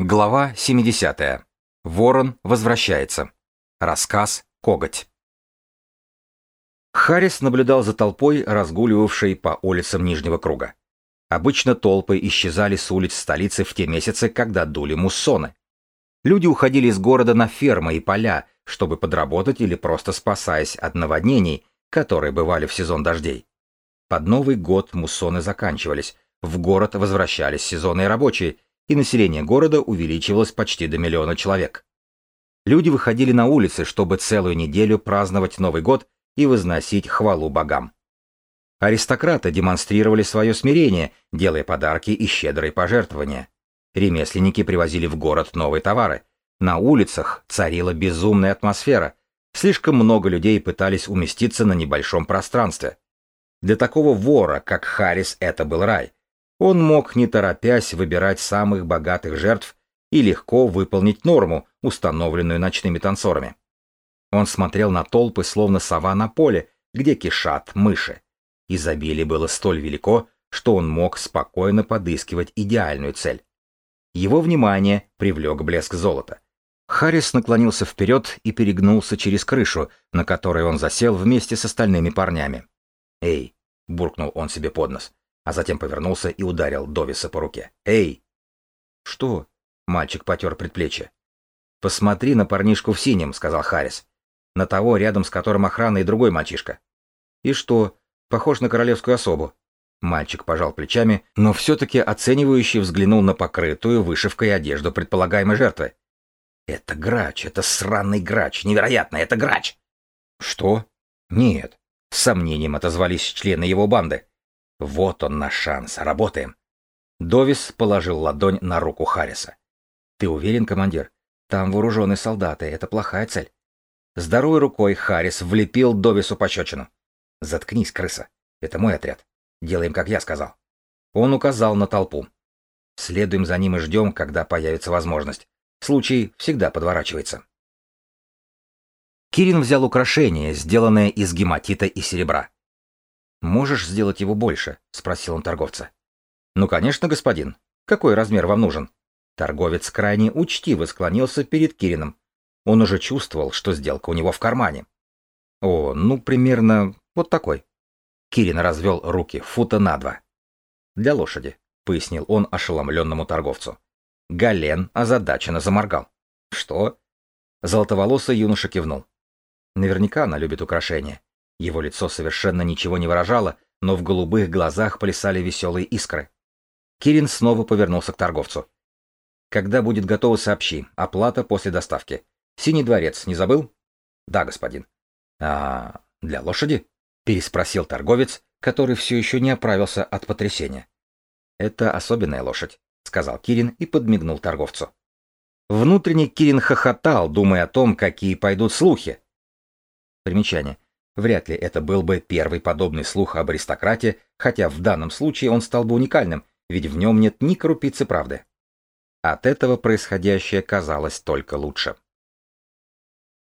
Глава 70. Ворон возвращается. Рассказ «Коготь». Харрис наблюдал за толпой, разгуливавшей по улицам Нижнего круга. Обычно толпы исчезали с улиц столицы в те месяцы, когда дули муссоны. Люди уходили из города на фермы и поля, чтобы подработать или просто спасаясь от наводнений, которые бывали в сезон дождей. Под Новый год муссоны заканчивались, в город возвращались сезонные рабочие – и население города увеличивалось почти до миллиона человек. Люди выходили на улицы, чтобы целую неделю праздновать Новый год и возносить хвалу богам. Аристократы демонстрировали свое смирение, делая подарки и щедрые пожертвования. Ремесленники привозили в город новые товары. На улицах царила безумная атмосфера. Слишком много людей пытались уместиться на небольшом пространстве. Для такого вора, как Харрис, это был рай. Он мог, не торопясь, выбирать самых богатых жертв и легко выполнить норму, установленную ночными танцорами. Он смотрел на толпы, словно сова на поле, где кишат мыши. Изобилие было столь велико, что он мог спокойно подыскивать идеальную цель. Его внимание привлек блеск золота. Харрис наклонился вперед и перегнулся через крышу, на которой он засел вместе с остальными парнями. «Эй!» — буркнул он себе под нос а затем повернулся и ударил Довиса по руке. «Эй!» «Что?» — мальчик потер предплечье. «Посмотри на парнишку в синем», — сказал Харрис. «На того, рядом с которым охрана и другой мальчишка». «И что? Похож на королевскую особу». Мальчик пожал плечами, но все-таки оценивающий взглянул на покрытую вышивкой одежду предполагаемой жертвы. «Это грач, это сраный грач, невероятно, это грач!» «Что?» «Нет», — с сомнением отозвались члены его банды. Вот он наш шанс. Работаем. Довис положил ладонь на руку Харриса. Ты уверен, командир? Там вооруженные солдаты. Это плохая цель. Здоровой рукой Харрис влепил Довису пощечину. Заткнись, крыса. Это мой отряд. Делаем, как я сказал. Он указал на толпу. Следуем за ним и ждем, когда появится возможность. Случай всегда подворачивается. Кирин взял украшение, сделанное из гематита и серебра. «Можешь сделать его больше?» — спросил он торговца. «Ну, конечно, господин. Какой размер вам нужен?» Торговец крайне учтиво склонился перед Кирином. Он уже чувствовал, что сделка у него в кармане. «О, ну, примерно вот такой». Кирин развел руки фута на два. «Для лошади», — пояснил он ошеломленному торговцу. Гален озадаченно заморгал. «Что?» Золотоволосый юноша кивнул. Наверняка она любит украшения. Его лицо совершенно ничего не выражало, но в голубых глазах плясали веселые искры. Кирин снова повернулся к торговцу. «Когда будет готово, сообщи. Оплата после доставки. Синий дворец, не забыл?» «Да, господин». «А для лошади?» — переспросил торговец, который все еще не оправился от потрясения. «Это особенная лошадь», — сказал Кирин и подмигнул торговцу. Внутренне Кирин хохотал, думая о том, какие пойдут слухи. Примечание. Вряд ли это был бы первый подобный слух об аристократе, хотя в данном случае он стал бы уникальным, ведь в нем нет ни крупицы правды. От этого происходящее казалось только лучше.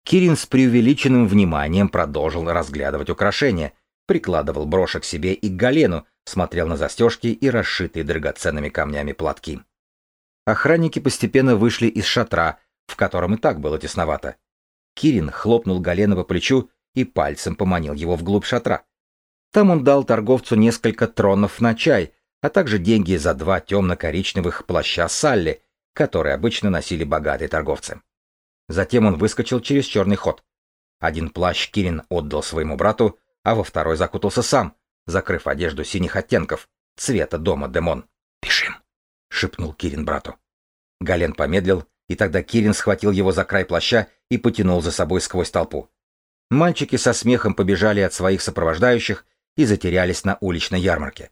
Кирин с преувеличенным вниманием продолжил разглядывать украшения, прикладывал брошек себе и к Галену, смотрел на застежки и расшитые драгоценными камнями платки. Охранники постепенно вышли из шатра, в котором и так было тесновато. Кирин хлопнул Галена по плечу и пальцем поманил его вглубь шатра. Там он дал торговцу несколько тронов на чай, а также деньги за два темно-коричневых плаща Салли, которые обычно носили богатые торговцы. Затем он выскочил через черный ход. Один плащ Кирин отдал своему брату, а во второй закутался сам, закрыв одежду синих оттенков, цвета дома Демон. «Бежим!» — шепнул Кирин брату. Гален помедлил, и тогда Кирин схватил его за край плаща и потянул за собой сквозь толпу. Мальчики со смехом побежали от своих сопровождающих и затерялись на уличной ярмарке.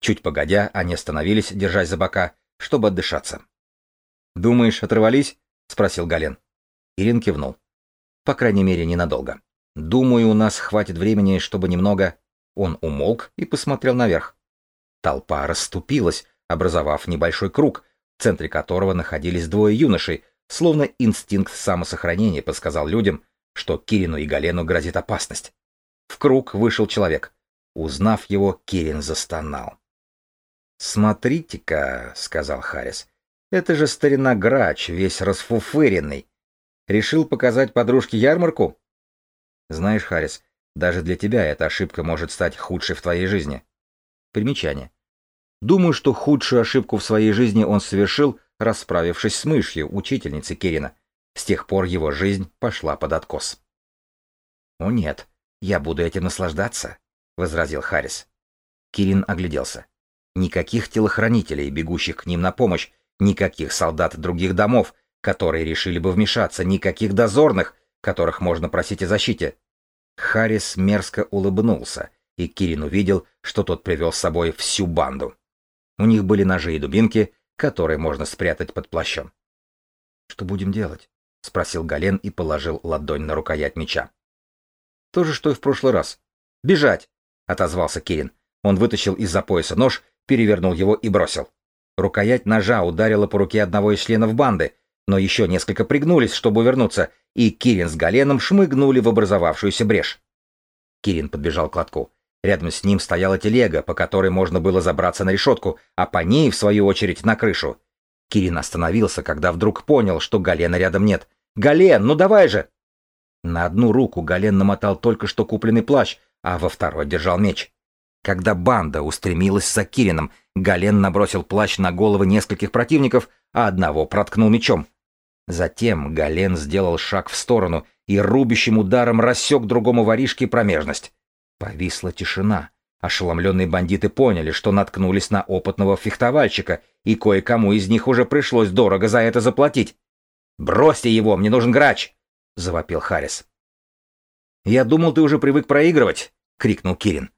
Чуть погодя, они остановились, держась за бока, чтобы отдышаться. «Думаешь, оторвались?» — спросил Гален. Ирин кивнул. «По крайней мере, ненадолго. Думаю, у нас хватит времени, чтобы немного...» Он умолк и посмотрел наверх. Толпа расступилась, образовав небольшой круг, в центре которого находились двое юношей, словно инстинкт самосохранения подсказал людям, что Кирину и Галену грозит опасность. В круг вышел человек. Узнав его, Кирин застонал. «Смотрите-ка», — сказал Харрис, Это же старина весь расфуфыренный. Решил показать подружке ярмарку? Знаешь, Харрис, даже для тебя эта ошибка может стать худшей в твоей жизни. Примечание. Думаю, что худшую ошибку в своей жизни он совершил, расправившись с мышью, учительницей Кирина. С тех пор его жизнь пошла под откос. «О нет, я буду этим наслаждаться», — возразил Харрис. Кирин огляделся. Никаких телохранителей, бегущих к ним на помощь, никаких солдат других домов, которые решили бы вмешаться, никаких дозорных, которых можно просить о защите. Харрис мерзко улыбнулся, и Кирин увидел, что тот привел с собой всю банду. У них были ножи и дубинки, которые можно спрятать под плащом. «Что будем делать?» — спросил Гален и положил ладонь на рукоять меча. «То же, что и в прошлый раз. Бежать!» — отозвался Кирин. Он вытащил из-за пояса нож, перевернул его и бросил. Рукоять ножа ударила по руке одного из членов банды, но еще несколько пригнулись, чтобы увернуться, и Кирин с Галеном шмыгнули в образовавшуюся брешь. Кирин подбежал к лотку. Рядом с ним стояла телега, по которой можно было забраться на решетку, а по ней, в свою очередь, на крышу. Кирин остановился, когда вдруг понял, что Галена рядом нет. «Гален, ну давай же!» На одну руку Гален намотал только что купленный плащ, а во второй держал меч. Когда банда устремилась за Кирином, Гален набросил плащ на головы нескольких противников, а одного проткнул мечом. Затем Гален сделал шаг в сторону и рубящим ударом рассек другому воришке промежность. Повисла тишина. Ошеломленные бандиты поняли, что наткнулись на опытного фехтовальщика, и кое-кому из них уже пришлось дорого за это заплатить. «Бросьте его, мне нужен грач!» — завопил Харрис. «Я думал, ты уже привык проигрывать!» — крикнул Кирин.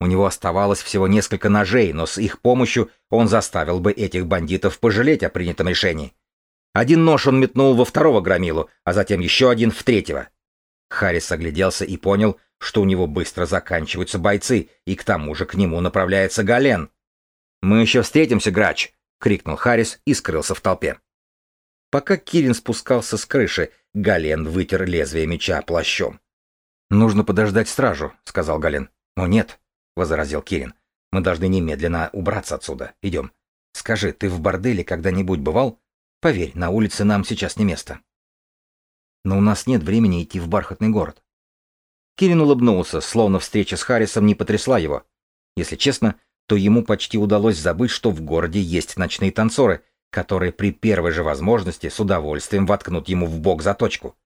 У него оставалось всего несколько ножей, но с их помощью он заставил бы этих бандитов пожалеть о принятом решении. Один нож он метнул во второго громилу, а затем еще один в третьего. Харрис огляделся и понял, что у него быстро заканчиваются бойцы, и к тому же к нему направляется Гален. «Мы еще встретимся, Грач!» — крикнул Харрис и скрылся в толпе. Пока Кирин спускался с крыши, Гален вытер лезвие меча плащом. «Нужно подождать стражу», — сказал Гален. «О, нет», — возразил Кирин. «Мы должны немедленно убраться отсюда. Идем. Скажи, ты в борделе когда-нибудь бывал? Поверь, на улице нам сейчас не место». «Но у нас нет времени идти в бархатный город. Кирин улыбнулся, словно встреча с Харрисом не потрясла его. Если честно, то ему почти удалось забыть, что в городе есть ночные танцоры, которые при первой же возможности с удовольствием воткнут ему в бок заточку.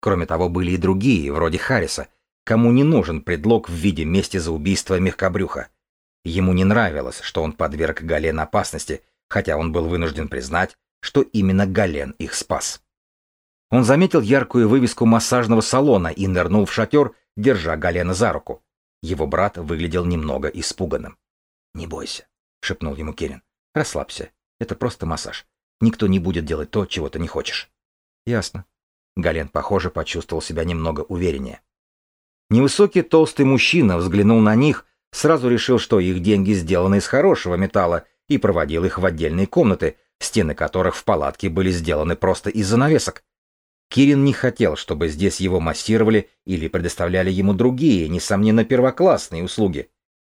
Кроме того, были и другие, вроде Харриса, кому не нужен предлог в виде мести за убийство мягкобрюха. Ему не нравилось, что он подверг Гален опасности, хотя он был вынужден признать, что именно Гален их спас. Он заметил яркую вывеску массажного салона и нырнул в шатер, держа Галена за руку. Его брат выглядел немного испуганным. «Не бойся», — шепнул ему Керин. «Расслабься. Это просто массаж. Никто не будет делать то, чего ты не хочешь». «Ясно». Гален, похоже, почувствовал себя немного увереннее. Невысокий толстый мужчина взглянул на них, сразу решил, что их деньги сделаны из хорошего металла, и проводил их в отдельные комнаты, стены которых в палатке были сделаны просто из занавесок. Кирин не хотел, чтобы здесь его массировали или предоставляли ему другие, несомненно, первоклассные услуги.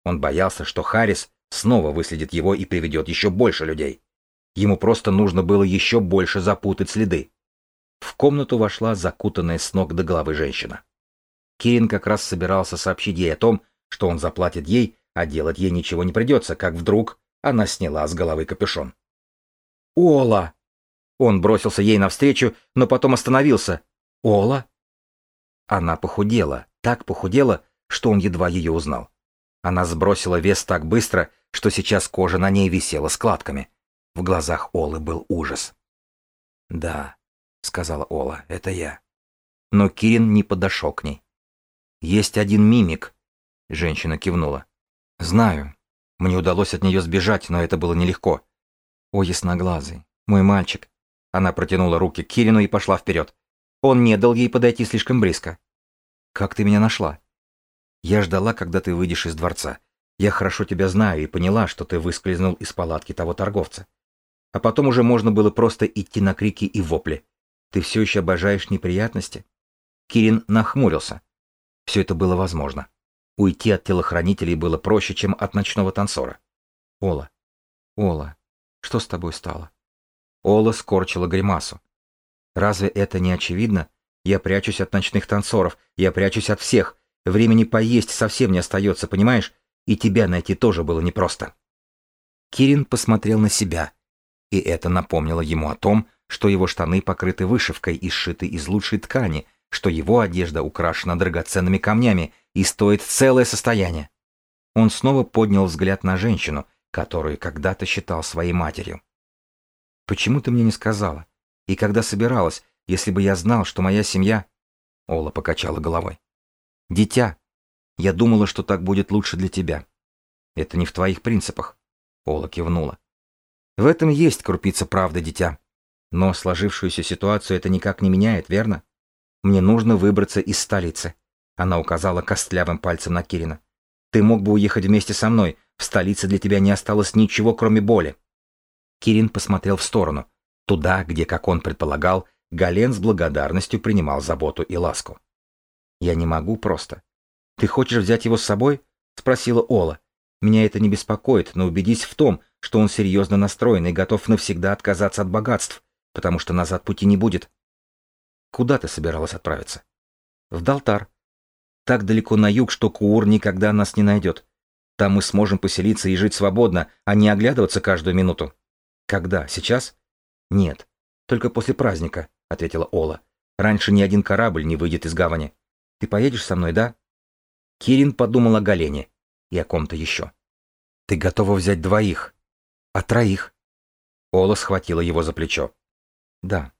Он боялся, что Харрис снова выследит его и приведет еще больше людей. Ему просто нужно было еще больше запутать следы. В комнату вошла закутанная с ног до головы женщина. Кирин как раз собирался сообщить ей о том, что он заплатит ей, а делать ей ничего не придется, как вдруг она сняла с головы капюшон. «Ола!» Он бросился ей навстречу, но потом остановился. «Ола?» Она похудела, так похудела, что он едва ее узнал. Она сбросила вес так быстро, что сейчас кожа на ней висела складками. В глазах Олы был ужас. «Да», — сказала Ола, — «это я». Но Кирин не подошел к ней. «Есть один мимик», — женщина кивнула. «Знаю. Мне удалось от нее сбежать, но это было нелегко. О, ясноглазый, мой мальчик, она протянула руки к Кирину и пошла вперед. Он не дал ей подойти слишком близко. «Как ты меня нашла?» «Я ждала, когда ты выйдешь из дворца. Я хорошо тебя знаю и поняла, что ты выскользнул из палатки того торговца. А потом уже можно было просто идти на крики и вопли. Ты все еще обожаешь неприятности?» Кирин нахмурился. Все это было возможно. Уйти от телохранителей было проще, чем от ночного танцора. «Ола, Ола, что с тобой стало?» Ола скорчила гримасу. Разве это не очевидно? Я прячусь от ночных танцоров, я прячусь от всех. Времени поесть совсем не остается, понимаешь? И тебя найти тоже было непросто. Кирин посмотрел на себя, и это напомнило ему о том, что его штаны покрыты вышивкой и сшиты из лучшей ткани, что его одежда украшена драгоценными камнями и стоит целое состояние. Он снова поднял взгляд на женщину, которую когда-то считал своей матерью. «Почему ты мне не сказала? И когда собиралась, если бы я знал, что моя семья...» Ола покачала головой. «Дитя, я думала, что так будет лучше для тебя. Это не в твоих принципах». Ола кивнула. «В этом есть крупица правды, дитя. Но сложившуюся ситуацию это никак не меняет, верно? Мне нужно выбраться из столицы». Она указала костлявым пальцем на Кирина. «Ты мог бы уехать вместе со мной. В столице для тебя не осталось ничего, кроме боли». Кирин посмотрел в сторону, туда, где, как он предполагал, Гален с благодарностью принимал заботу и ласку. «Я не могу просто. Ты хочешь взять его с собой?» — спросила Ола. «Меня это не беспокоит, но убедись в том, что он серьезно настроен и готов навсегда отказаться от богатств, потому что назад пути не будет». «Куда ты собиралась отправиться?» «В Далтар. Так далеко на юг, что Куур никогда нас не найдет. Там мы сможем поселиться и жить свободно, а не оглядываться каждую минуту». «Когда? Сейчас?» «Нет. Только после праздника», — ответила Ола. «Раньше ни один корабль не выйдет из гавани. Ты поедешь со мной, да?» Кирин подумал о Галене и о ком-то еще. «Ты готова взять двоих? А троих?» Ола схватила его за плечо. «Да,